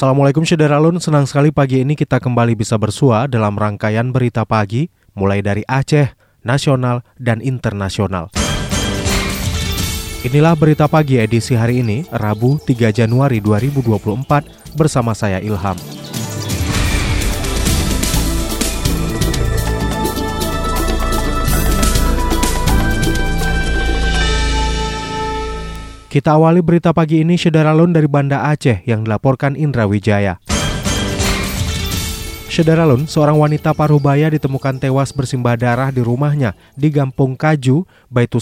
Assalamualaikum Syederalun, senang sekali pagi ini kita kembali bisa bersua dalam rangkaian berita pagi mulai dari Aceh, nasional, dan internasional. Inilah berita pagi edisi hari ini, Rabu 3 Januari 2024 bersama saya Ilham. Kita awali berita pagi ini Syederalun dari Banda Aceh yang dilaporkan Indra Wijaya. Syederalun, seorang wanita parubaya ditemukan tewas bersimbah darah di rumahnya di Gampung Kaju,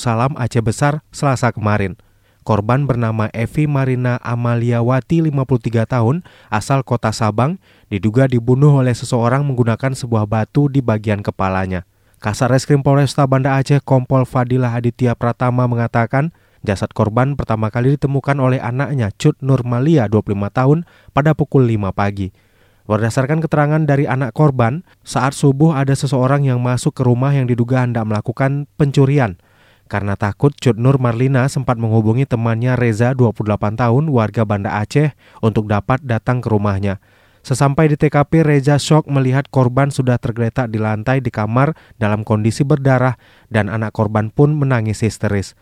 Salam, Aceh Besar, Selasa kemarin. Korban bernama Evi Marina Amaliawati, 53 tahun, asal kota Sabang, diduga dibunuh oleh seseorang menggunakan sebuah batu di bagian kepalanya. Kasar Reskrim Polresta Banda Aceh Kompol Fadilah Aditya Pratama mengatakan, Jasad korban pertama kali ditemukan oleh anaknya Cut Nurmalia 25 tahun pada pukul 5 pagi. Berdasarkan keterangan dari anak korban, saat subuh ada seseorang yang masuk ke rumah yang diduga hendak melakukan pencurian. Karena takut, Cut Nur Marlina sempat menghubungi temannya Reza 28 tahun warga Banda Aceh untuk dapat datang ke rumahnya. Sesampai di TKP, Reza shock melihat korban sudah tergeletak di lantai di kamar dalam kondisi berdarah dan anak korban pun menangis histeris.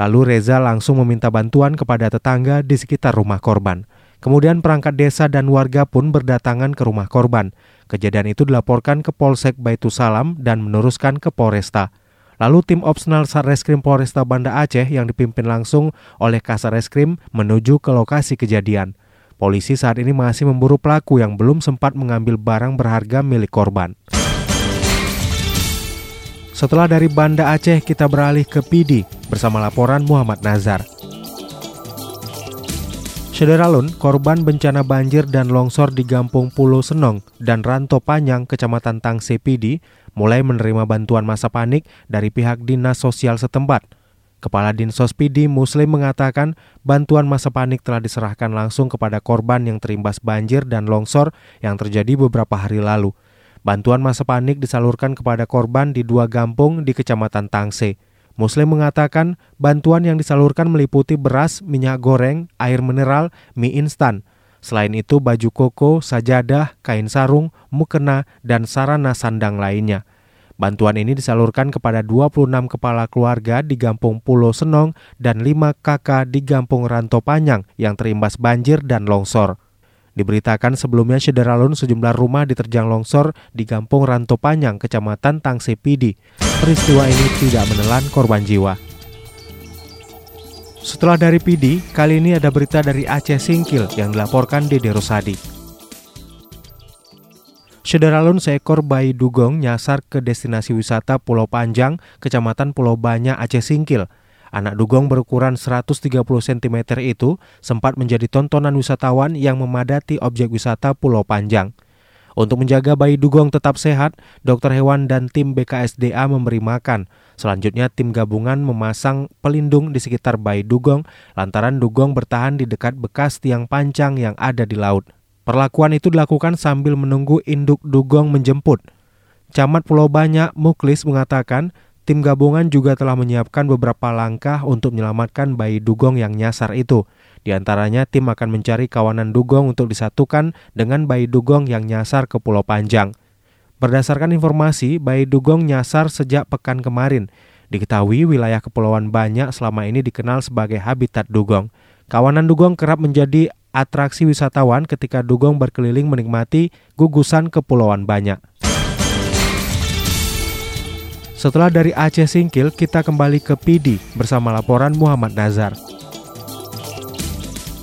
Lalu Reza langsung meminta bantuan kepada tetangga di sekitar rumah korban. Kemudian perangkat desa dan warga pun berdatangan ke rumah korban. Kejadian itu dilaporkan ke Polsek Salam dan meneruskan ke Polresta. Lalu tim Opsnal Satreskrim Polresta Banda Aceh yang dipimpin langsung oleh Kasareskrim menuju ke lokasi kejadian. Polisi saat ini masih memburu pelaku yang belum sempat mengambil barang berharga milik korban. Setelah dari Banda Aceh, kita beralih ke Pidi bersama laporan Muhammad Nazar. Sederalun, korban bencana banjir dan longsor di Gampung Pulau Senong dan Ranto Panyang, Kecamatan Tangse Pidi, mulai menerima bantuan masa panik dari pihak dinas sosial setempat. Kepala Dinsos Pidi Muslim mengatakan bantuan masa panik telah diserahkan langsung kepada korban yang terimbas banjir dan longsor yang terjadi beberapa hari lalu. Bantuan masa panik disalurkan kepada korban di dua kampung di Kecamatan Tangse. Muslim mengatakan bantuan yang disalurkan meliputi beras, minyak goreng, air mineral, mie instan. Selain itu baju koko, sajadah, kain sarung, mukena, dan sarana sandang lainnya. Bantuan ini disalurkan kepada 26 kepala keluarga di Gampung Pulau Senong dan 5 kakak di Gampung Ranto Panyang yang terimbas banjir dan longsor. Diberitakan sebelumnya Syederalun sejumlah rumah diterjang longsor di Kampung Ranto Panyang, Kecamatan Tangse Pidi. Peristiwa ini tidak menelan korban jiwa. Setelah dari Pidi, kali ini ada berita dari Aceh Singkil yang dilaporkan Dede Rosadi. Syederalun seekor bayi dugong nyasar ke destinasi wisata Pulau Panjang, Kecamatan Pulau Banyak, Aceh Singkil – Anak dugong berukuran 130 cm itu sempat menjadi tontonan wisatawan yang memadati objek wisata Pulau Panjang. Untuk menjaga bayi dugong tetap sehat, dokter hewan dan tim BKSDA memberi makan. Selanjutnya tim gabungan memasang pelindung di sekitar bayi dugong lantaran dugong bertahan di dekat bekas tiang pancang yang ada di laut. Perlakuan itu dilakukan sambil menunggu induk dugong menjemput. Camat Pulau Banyak Muklis mengatakan Tim gabungan juga telah menyiapkan beberapa langkah untuk menyelamatkan bayi dugong yang nyasar itu. Di antaranya tim akan mencari kawanan dugong untuk disatukan dengan bayi dugong yang nyasar ke Pulau Panjang. Berdasarkan informasi, bayi dugong nyasar sejak pekan kemarin. Diketahui wilayah kepulauan banyak selama ini dikenal sebagai habitat dugong. Kawanan dugong kerap menjadi atraksi wisatawan ketika dugong berkeliling menikmati gugusan kepulauan banyak. Setelah dari Aceh Singkil, kita kembali ke Pidi bersama laporan Muhammad Nazar.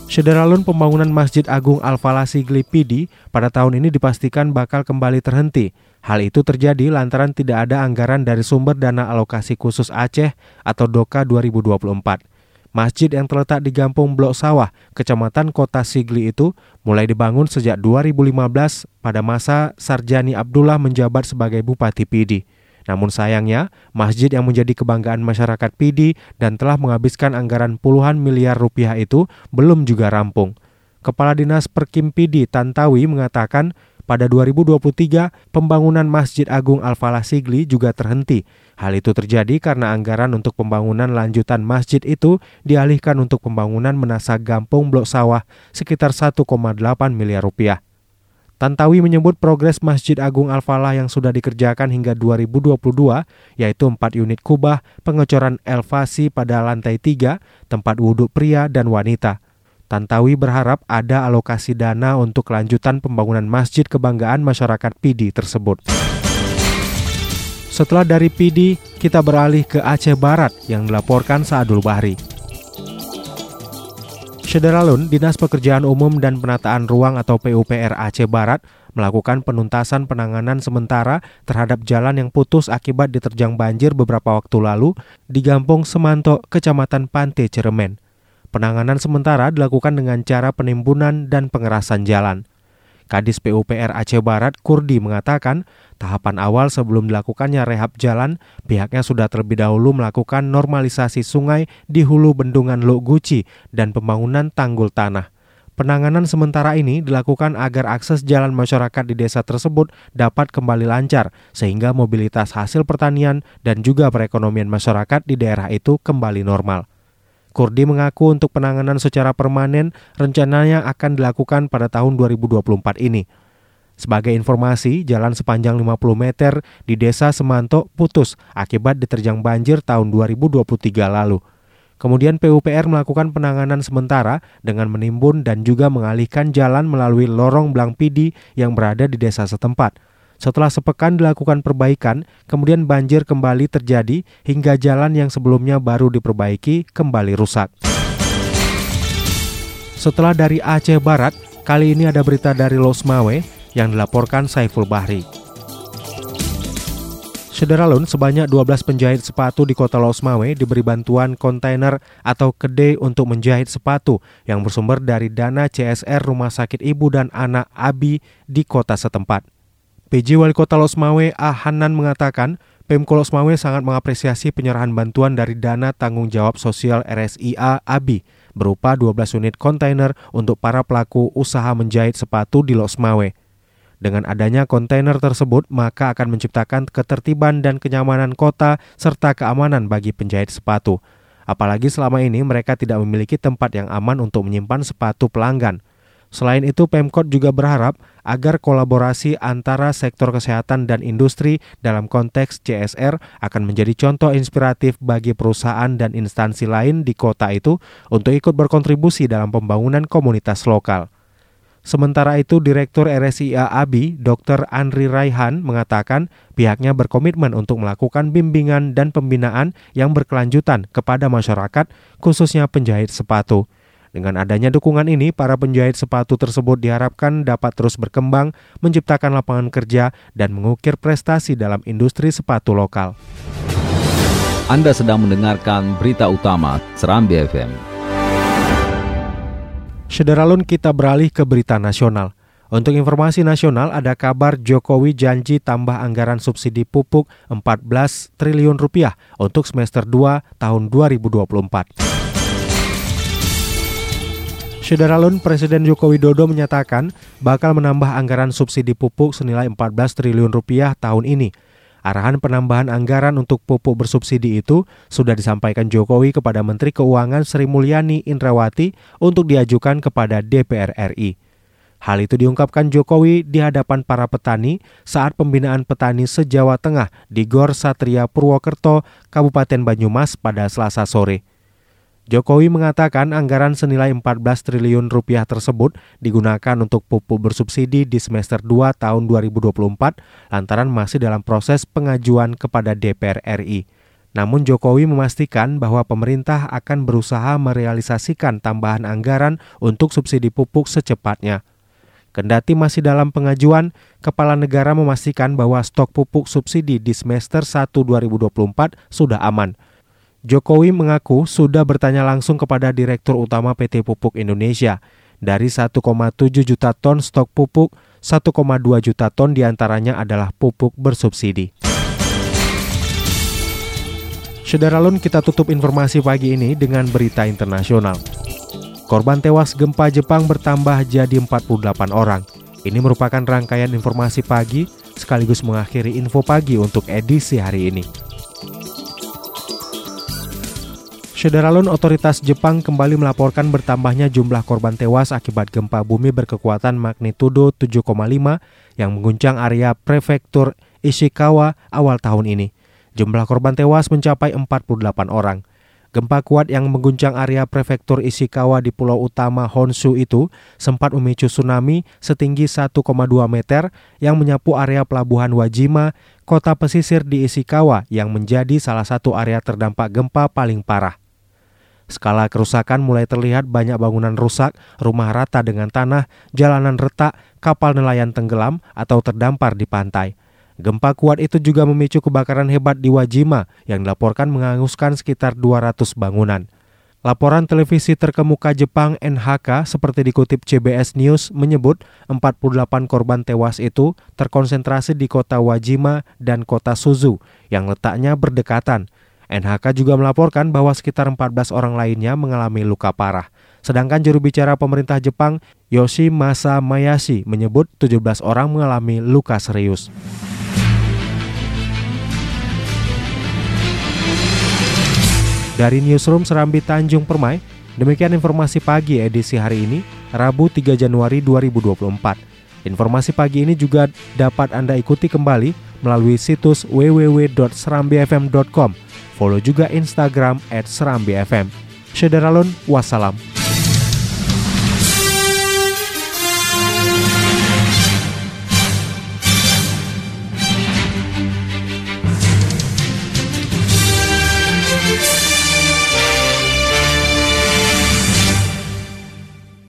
Sederalun pembangunan Masjid Agung Al-Falasi Pidi pada tahun ini dipastikan bakal kembali terhenti. Hal itu terjadi lantaran tidak ada anggaran dari sumber dana alokasi khusus Aceh atau DOKA 2024. Masjid yang terletak di Gampung Blok Sawah, Kecamatan Kota Sigli itu mulai dibangun sejak 2015 pada masa Sarjani Abdullah menjabat sebagai Bupati Pidi. Namun sayangnya, masjid yang menjadi kebanggaan masyarakat Pidi dan telah menghabiskan anggaran puluhan miliar rupiah itu belum juga rampung. Kepala Dinas Perkim Pidi Tantawi mengatakan pada 2023, pembangunan Masjid Agung Al-Falah Sigli juga terhenti. Hal itu terjadi karena anggaran untuk pembangunan lanjutan masjid itu dialihkan untuk pembangunan menasa Gampung Blok Sawah sekitar 1,8 miliar rupiah. Tantawi menyebut progres Masjid Agung Al-Falah yang sudah dikerjakan hingga 2022, yaitu 4 unit kubah, pengecoran elevasi pada lantai 3, tempat wudhu pria dan wanita. Tantawi berharap ada alokasi dana untuk kelanjutan pembangunan masjid kebanggaan masyarakat Pidi tersebut. Setelah dari Pidi, kita beralih ke Aceh Barat yang dilaporkan Saadul Bahri. Sederalun, Dinas Pekerjaan Umum dan Penataan Ruang atau PUPR Aceh Barat melakukan penuntasan penanganan sementara terhadap jalan yang putus akibat diterjang banjir beberapa waktu lalu di Gampung Semanto, Kecamatan Pante, Ciremen. Penanganan sementara dilakukan dengan cara penimbunan dan pengerasan jalan. Kadis PUPR Aceh Barat Kurdi mengatakan, tahapan awal sebelum dilakukannya rehab jalan, pihaknya sudah terlebih dahulu melakukan normalisasi sungai di hulu bendungan Lok Guci dan pembangunan tanggul tanah. Penanganan sementara ini dilakukan agar akses jalan masyarakat di desa tersebut dapat kembali lancar, sehingga mobilitas hasil pertanian dan juga perekonomian masyarakat di daerah itu kembali normal. Kurdi mengaku untuk penanganan secara permanen rencananya akan dilakukan pada tahun 2024 ini. Sebagai informasi, jalan sepanjang 50 meter di Desa Semanto putus akibat diterjang banjir tahun 2023 lalu. Kemudian PUPR melakukan penanganan sementara dengan menimbun dan juga mengalihkan jalan melalui lorong Blang Pidi yang berada di desa setempat. Setelah sepekan dilakukan perbaikan, kemudian banjir kembali terjadi hingga jalan yang sebelumnya baru diperbaiki kembali rusak. Setelah dari Aceh Barat, kali ini ada berita dari Losmawe yang dilaporkan Saiful Bahri. Sederalun, sebanyak 12 penjahit sepatu di kota Losmawe diberi bantuan kontainer atau kedai untuk menjahit sepatu yang bersumber dari dana CSR Rumah Sakit Ibu dan Anak Abi di kota setempat. PJ Wali Kota Losmawe A. Hanan mengatakan, Pemko Losmawe sangat mengapresiasi penyerahan bantuan dari dana tanggung jawab sosial RSIA ABI berupa 12 unit kontainer untuk para pelaku usaha menjahit sepatu di Losmawe. Dengan adanya kontainer tersebut, maka akan menciptakan ketertiban dan kenyamanan kota serta keamanan bagi penjahit sepatu. Apalagi selama ini mereka tidak memiliki tempat yang aman untuk menyimpan sepatu pelanggan. Selain itu, Pemkot juga berharap agar kolaborasi antara sektor kesehatan dan industri dalam konteks CSR akan menjadi contoh inspiratif bagi perusahaan dan instansi lain di kota itu untuk ikut berkontribusi dalam pembangunan komunitas lokal. Sementara itu, Direktur RSIA ABI, Dr. Andri Raihan, mengatakan pihaknya berkomitmen untuk melakukan bimbingan dan pembinaan yang berkelanjutan kepada masyarakat, khususnya penjahit sepatu. Dengan adanya dukungan ini, para penjahit sepatu tersebut diharapkan dapat terus berkembang, menciptakan lapangan kerja, dan mengukir prestasi dalam industri sepatu lokal. Anda sedang mendengarkan berita utama Serambi FM. Sederalun kita beralih ke berita nasional. Untuk informasi nasional, ada kabar Jokowi janji tambah anggaran subsidi pupuk 14 triliun rupiah untuk semester 2 tahun 2024. Sederalun Presiden Joko Widodo menyatakan bakal menambah anggaran subsidi pupuk senilai 14 triliun rupiah tahun ini. Arahan penambahan anggaran untuk pupuk bersubsidi itu sudah disampaikan Jokowi kepada Menteri Keuangan Sri Mulyani Indrawati untuk diajukan kepada DPR RI. Hal itu diungkapkan Jokowi di hadapan para petani saat pembinaan petani se-Jawa Tengah di Gor Satria Purwokerto, Kabupaten Banyumas pada Selasa sore. Jokowi mengatakan anggaran senilai 14 triliun rupiah tersebut digunakan untuk pupuk bersubsidi di semester 2 tahun 2024 lantaran masih dalam proses pengajuan kepada DPR RI. Namun Jokowi memastikan bahwa pemerintah akan berusaha merealisasikan tambahan anggaran untuk subsidi pupuk secepatnya. Kendati masih dalam pengajuan, Kepala Negara memastikan bahwa stok pupuk subsidi di semester 1 2024 sudah aman – Jokowi mengaku sudah bertanya langsung kepada Direktur Utama PT Pupuk Indonesia. Dari 1,7 juta ton stok pupuk, 1,2 juta ton di antaranya adalah pupuk bersubsidi. Sederalun kita tutup informasi pagi ini dengan berita internasional. Korban tewas gempa Jepang bertambah jadi 48 orang. Ini merupakan rangkaian informasi pagi sekaligus mengakhiri info pagi untuk edisi hari ini. Sederalun otoritas Jepang kembali melaporkan bertambahnya jumlah korban tewas akibat gempa bumi berkekuatan magnitudo 7,5 yang mengguncang area prefektur Ishikawa awal tahun ini. Jumlah korban tewas mencapai 48 orang. Gempa kuat yang mengguncang area prefektur Ishikawa di pulau utama Honshu itu sempat memicu tsunami setinggi 1,2 meter yang menyapu area pelabuhan Wajima, kota pesisir di Ishikawa yang menjadi salah satu area terdampak gempa paling parah. Skala kerusakan mulai terlihat banyak bangunan rusak, rumah rata dengan tanah, jalanan retak, kapal nelayan tenggelam atau terdampar di pantai. Gempa kuat itu juga memicu kebakaran hebat di Wajima yang dilaporkan menghanguskan sekitar 200 bangunan. Laporan televisi terkemuka Jepang NHK seperti dikutip CBS News menyebut 48 korban tewas itu terkonsentrasi di kota Wajima dan kota Suzu yang letaknya berdekatan NHK juga melaporkan bahwa sekitar 14 orang lainnya mengalami luka parah. Sedangkan juru bicara pemerintah Jepang, Yoshimasa Mayashi, menyebut 17 orang mengalami luka serius. Dari Newsroom Serambi Tanjung Permai, demikian informasi pagi edisi hari ini, Rabu 3 Januari 2024. Informasi pagi ini juga dapat Anda ikuti kembali melalui situs www.serambifm.com Follow juga Instagram at Serambi FM. Syederalun, wassalam.